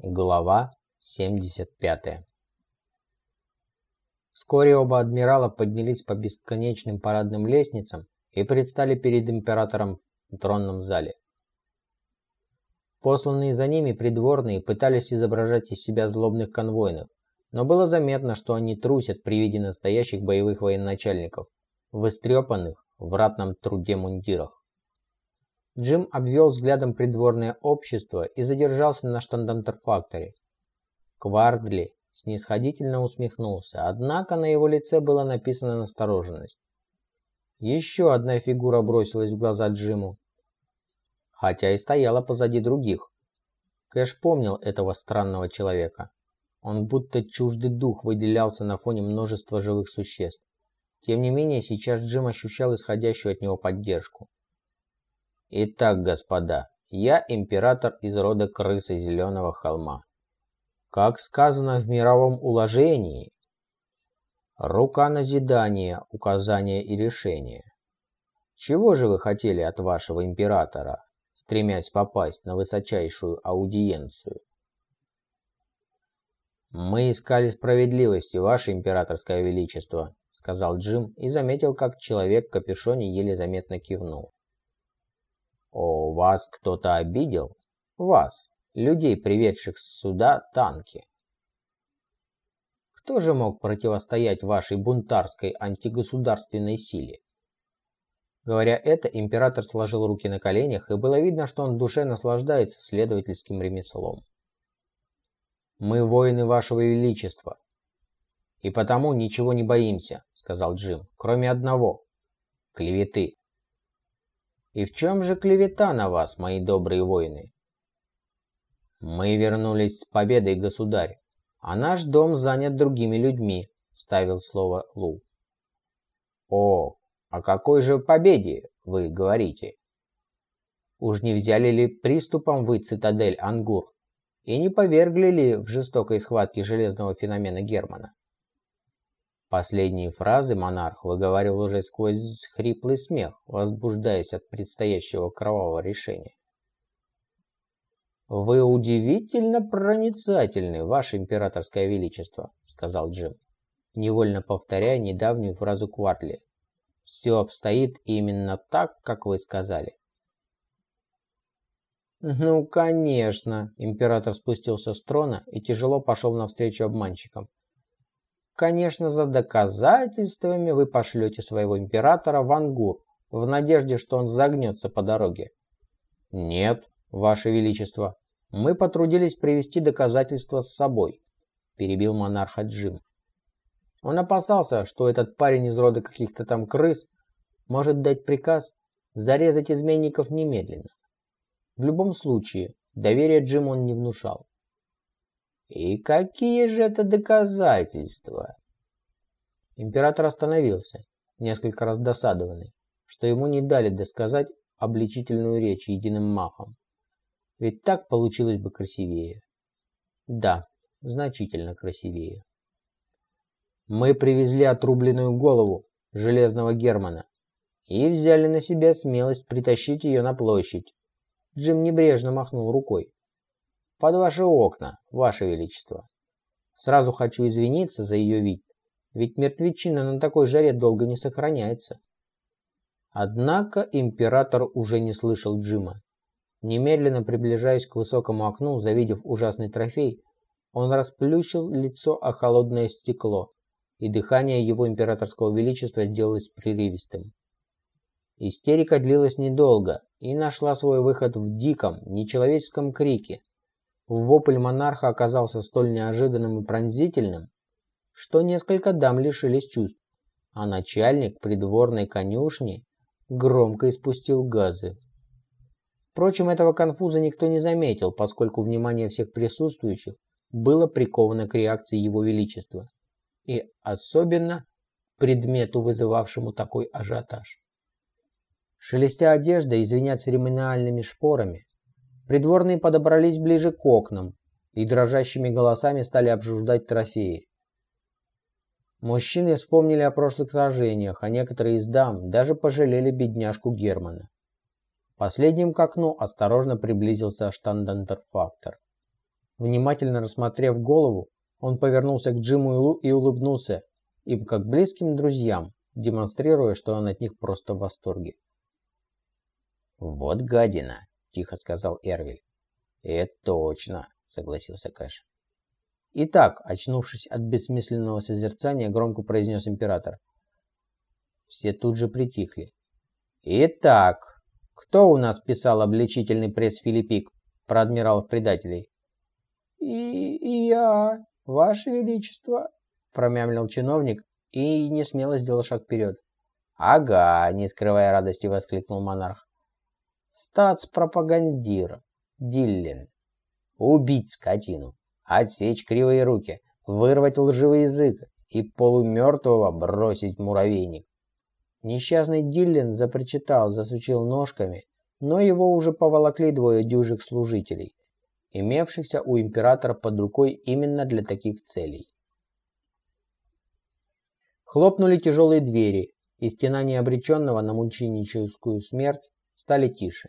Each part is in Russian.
Глава 75 Вскоре оба адмирала поднялись по бесконечным парадным лестницам и предстали перед императором в тронном зале. Посланные за ними придворные пытались изображать из себя злобных конвойных, но было заметно, что они трусят при виде настоящих боевых военачальников, в истрепанных в ратном труде мундирах. Джим обвел взглядом придворное общество и задержался на штандантерфакторе. Квардли снисходительно усмехнулся, однако на его лице была написана настороженность. Еще одна фигура бросилась в глаза Джиму, хотя и стояла позади других. Кэш помнил этого странного человека. Он будто чуждый дух выделялся на фоне множества живых существ. Тем не менее, сейчас Джим ощущал исходящую от него поддержку. Итак, господа, я император из рода крысы Зеленого холма. Как сказано в мировом уложении, рука назидания, указания и решения. Чего же вы хотели от вашего императора, стремясь попасть на высочайшую аудиенцию? «Мы искали справедливости, ваше императорское величество», — сказал Джим и заметил, как человек в капюшоне еле заметно кивнул. О, вас кто-то обидел? Вас, людей, приведших сюда танки. Кто же мог противостоять вашей бунтарской антигосударственной силе? Говоря это, император сложил руки на коленях, и было видно, что он в душе наслаждается следовательским ремеслом. «Мы воины вашего величества, и потому ничего не боимся», — сказал Джим, — «кроме одного — клеветы». И в чем же клевета на вас, мои добрые воины? Мы вернулись с победой, государь, а наш дом занят другими людьми, ставил слово Лу. О, о какой же победе вы говорите? Уж не взяли ли приступом вы цитадель Ангур? И не повергли ли в жестокой схватке железного феномена Германа? Последние фразы монарх выговаривал уже сквозь хриплый смех, возбуждаясь от предстоящего кровавого решения. «Вы удивительно проницательны, ваше императорское величество», — сказал Джим, невольно повторяя недавнюю фразу Квартли. «Все обстоит именно так, как вы сказали». «Ну, конечно!» – император спустился с трона и тяжело пошел навстречу обманщикам. Конечно, за доказательствами вы пошлете своего императора в Ангур, в надежде, что он загнется по дороге. Нет, ваше величество, мы потрудились привести доказательства с собой, перебил монарха Джим. Он опасался, что этот парень из рода каких-то там крыс может дать приказ зарезать изменников немедленно. В любом случае, доверие Джиму он не внушал. И какие же это доказательства? Император остановился, несколько раз досадованный, что ему не дали досказать обличительную речь единым махом. Ведь так получилось бы красивее. Да, значительно красивее. Мы привезли отрубленную голову Железного Германа и взяли на себя смелость притащить ее на площадь. Джим небрежно махнул рукой. Под ваши окна, ваше величество. Сразу хочу извиниться за ее вид, ведь мертвечина на такой жаре долго не сохраняется. Однако император уже не слышал Джима. Немедленно приближаясь к высокому окну, завидев ужасный трофей, он расплющил лицо о холодное стекло, и дыхание его императорского величества сделалось прерывистым. Истерика длилась недолго и нашла свой выход в диком, нечеловеческом крике, Вопль монарха оказался столь неожиданным и пронзительным, что несколько дам лишились чувств, а начальник придворной конюшни громко испустил газы. Впрочем, этого конфуза никто не заметил, поскольку внимание всех присутствующих было приковано к реакции его величества, и особенно предмету, вызывавшему такой ажиотаж. Шелестя одеждой и звеня церемониальными шпорами, Придворные подобрались ближе к окнам и дрожащими голосами стали обжуждать трофеи. Мужчины вспомнили о прошлых сражениях, а некоторые из дам даже пожалели бедняжку Германа. Последним к окну осторожно приблизился штандантерфактор. Внимательно рассмотрев голову, он повернулся к Джиму и и улыбнулся им как близким друзьям, демонстрируя, что он от них просто в восторге. «Вот гадина!» – тихо сказал Эрвиль. «Это точно!» – согласился Кэш. «Итак», – очнувшись от бессмысленного созерцания, громко произнес император. Все тут же притихли. «Итак, кто у нас писал обличительный пресс Филиппик про адмиралов-предателей?» «И, и я, ваше величество», – промямлил чиновник и не смело сделал шаг вперед. «Ага», – не скрывая радости, воскликнул монарх. «Статс-пропагандир, Диллин. Убить скотину, отсечь кривые руки, вырвать лживый язык и полумертвого бросить муравейник. Несчастный Диллин запричитал, засучил ножками, но его уже поволокли двое дюжих служителей, имевшихся у императора под рукой именно для таких целей. Хлопнули тяжелые двери, и стенания обреченного на мученическую смерть стали тише.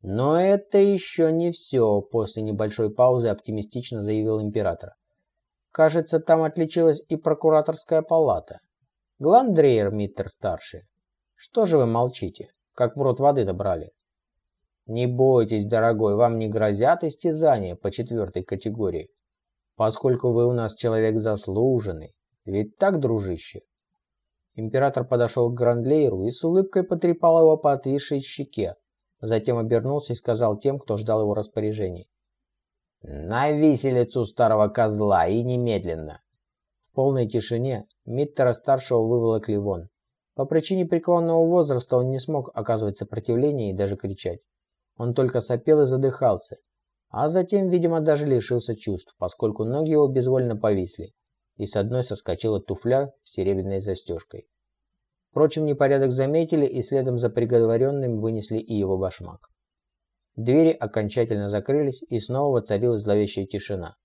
Но это еще не все, после небольшой паузы оптимистично заявил император. Кажется, там отличилась и прокураторская палата. Гландрейер, Миттер-старший, что же вы молчите, как в рот воды добрали? Не бойтесь, дорогой, вам не грозят истязания по четвертой категории, поскольку вы у нас человек заслуженный. Ведь так, дружище? Император подошел к Грандлейеру и с улыбкой потрепал его по отвисшей щеке, затем обернулся и сказал тем, кто ждал его распоряжений. «На виселицу старого козла и немедленно!» В полной тишине Миттера-старшего выволокли вон. По причине преклонного возраста он не смог оказывать сопротивление и даже кричать. Он только сопел и задыхался, а затем, видимо, даже лишился чувств, поскольку ноги его безвольно повисли, и с одной соскочила туфля с серебряной застежкой. Впрочем, непорядок заметили и следом за приговоренным вынесли и его башмак. Двери окончательно закрылись, и снова воцарилась зловещая тишина.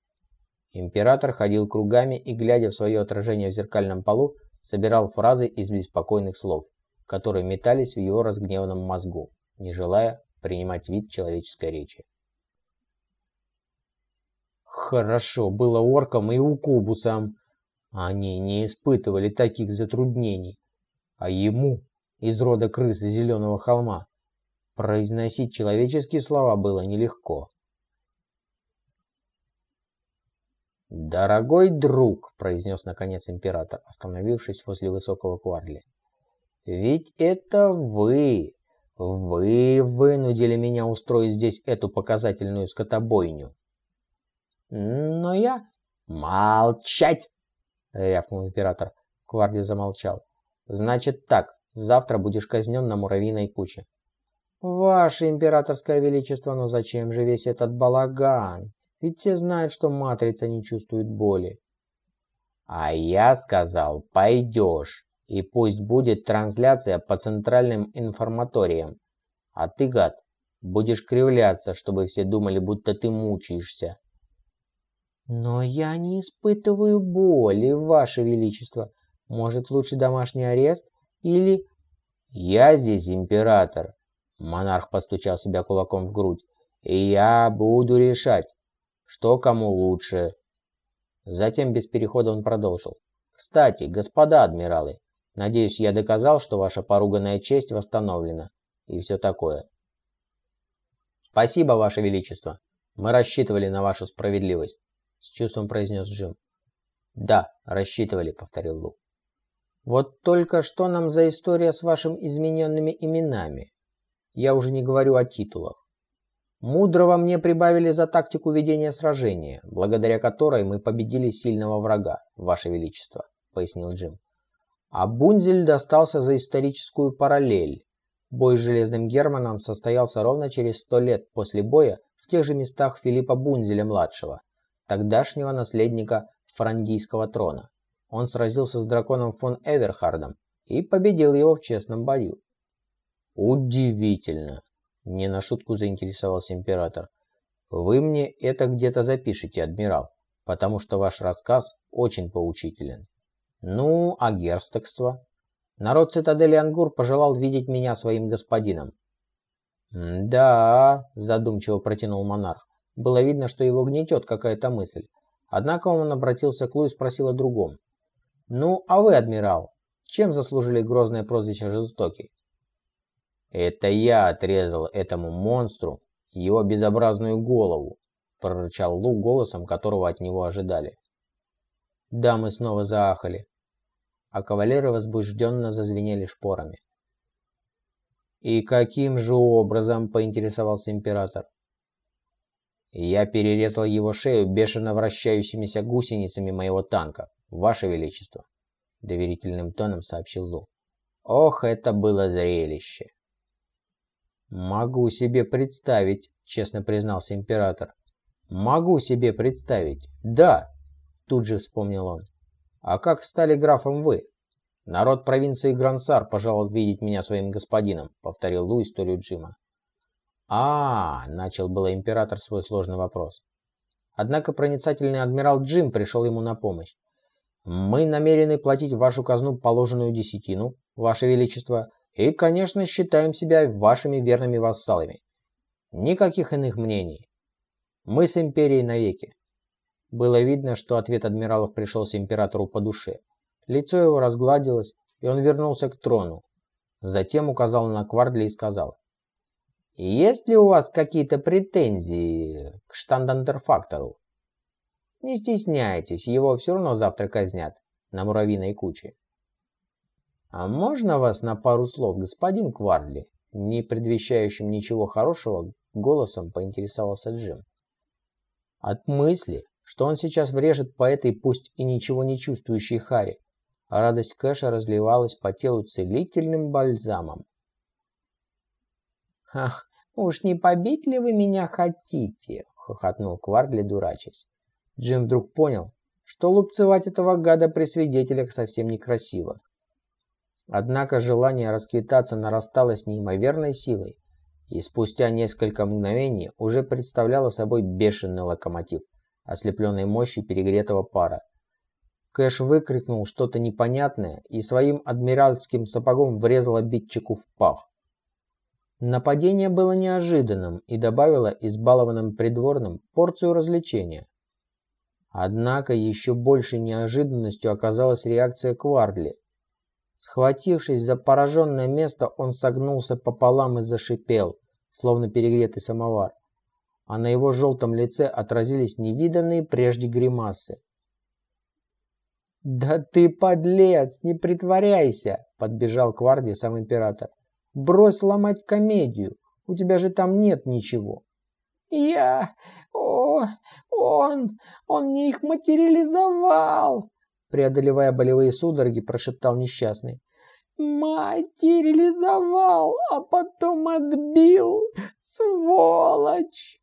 Император ходил кругами и, глядя в свое отражение в зеркальном полу, собирал фразы из беспокойных слов, которые метались в его разгневанном мозгу, не желая принимать вид человеческой речи. Хорошо было оркам и укубусам. Они не испытывали таких затруднений. А ему, из рода крысы Зеленого холма, произносить человеческие слова было нелегко. «Дорогой друг», — произнес наконец император, остановившись возле высокого кварли, — «ведь это вы, вы вынудили меня устроить здесь эту показательную скотобойню». «Но я...» «Молчать!» — рявкнул император. Кварли замолчал. «Значит так, завтра будешь казнен на муравьиной куче». «Ваше императорское величество, но зачем же весь этот балаган?» Ведь все знают, что матрица не чувствует боли. А я сказал, пойдешь, и пусть будет трансляция по центральным информаториям. А ты, гад, будешь кривляться, чтобы все думали, будто ты мучаешься. Но я не испытываю боли, Ваше Величество. Может, лучше домашний арест? Или... Я здесь император. Монарх постучал себя кулаком в грудь. И я буду решать, что кому лучше. Затем без перехода он продолжил. Кстати, господа адмиралы, надеюсь, я доказал, что ваша поруганная честь восстановлена. И все такое. Спасибо, ваше величество. Мы рассчитывали на вашу справедливость. С чувством произнес Джим. Да, рассчитывали, повторил Лу. Вот только что нам за история с вашими измененными именами? Я уже не говорю о титулах. Мудрого мне прибавили за тактику ведения сражения, благодаря которой мы победили сильного врага, Ваше Величество», — пояснил Джим. А Бунзель достался за историческую параллель. Бой с Железным Германом состоялся ровно через сто лет после боя в тех же местах Филиппа Бунзеля-младшего, тогдашнего наследника франдийского трона. Он сразился с драконом фон Эверхардом и победил его в честном бою. Удивительно, не на шутку заинтересовался император. Вы мне это где-то запишите, адмирал, потому что ваш рассказ очень поучителен. Ну, а герстокство? Народ цитадели Ангур пожелал видеть меня своим господином. «Да», – задумчиво протянул монарх, – Было видно, что его гнетет какая-то мысль. Однако он обратился к Лу и спросил о другом. «Ну, а вы, адмирал, чем заслужили грозное прозвище «Жестокий»?» «Это я отрезал этому монстру его безобразную голову», прорычал Лу голосом, которого от него ожидали. Дамы снова заахали, а кавалеры возбужденно зазвенели шпорами. «И каким же образом?» – поинтересовался император. «Я перерезал его шею бешено вращающимися гусеницами моего танка, Ваше Величество», – доверительным тоном сообщил Лу. «Ох, это было зрелище!» «Могу себе представить», – честно признался император. «Могу себе представить. Да!» – тут же вспомнил он. «А как стали графом вы?» «Народ провинции Грансар пожелал видеть меня своим господином», — повторил Лу историю Джима. А, начал было император свой сложный вопрос. Однако проницательный адмирал Джим пришел ему на помощь. «Мы намерены платить в вашу казну положенную десятину, ваше величество, и, конечно, считаем себя вашими верными вассалами. Никаких иных мнений. Мы с империей навеки». Было видно, что ответ адмиралов пришелся императору по душе. Лицо его разгладилось, и он вернулся к трону. Затем указал на Квардли и сказал. «Есть ли у вас какие-то претензии к штандандерфактору? Не стесняйтесь, его все равно завтра казнят на муравьиной куче». «А можно вас на пару слов, господин Квардли?» Не предвещающим ничего хорошего голосом поинтересовался Джим. От мысли, что он сейчас врежет по этой пусть и ничего не чувствующей Харе, радость Кэша разливалась по телу целительным бальзамом. «Ах, уж не побить ли вы меня хотите?» — хохотнул Квардли, дурачась. Джим вдруг понял, что лупцевать этого гада при свидетелях совсем некрасиво. Однако желание расквитаться нарастало с неимоверной силой, и спустя несколько мгновений уже представляло собой бешеный локомотив, ослепленный мощью перегретого пара. Кэш выкрикнул что-то непонятное и своим адмиральским сапогом врезал обидчику в пах. Нападение было неожиданным и добавило избалованным придворным порцию развлечения. Однако еще большей неожиданностью оказалась реакция Квардли. Схватившись за пораженное место, он согнулся пополам и зашипел, словно перегретый самовар. А на его желтом лице отразились невиданные прежде гримасы. «Да ты подлец, не притворяйся!» – подбежал к Варде сам император. «Брось ломать комедию, у тебя же там нет ничего». «Я... О... Он... Он мне их материализовал!» Преодолевая болевые судороги, прошептал несчастный. «Материализовал, а потом отбил! Сволочь!»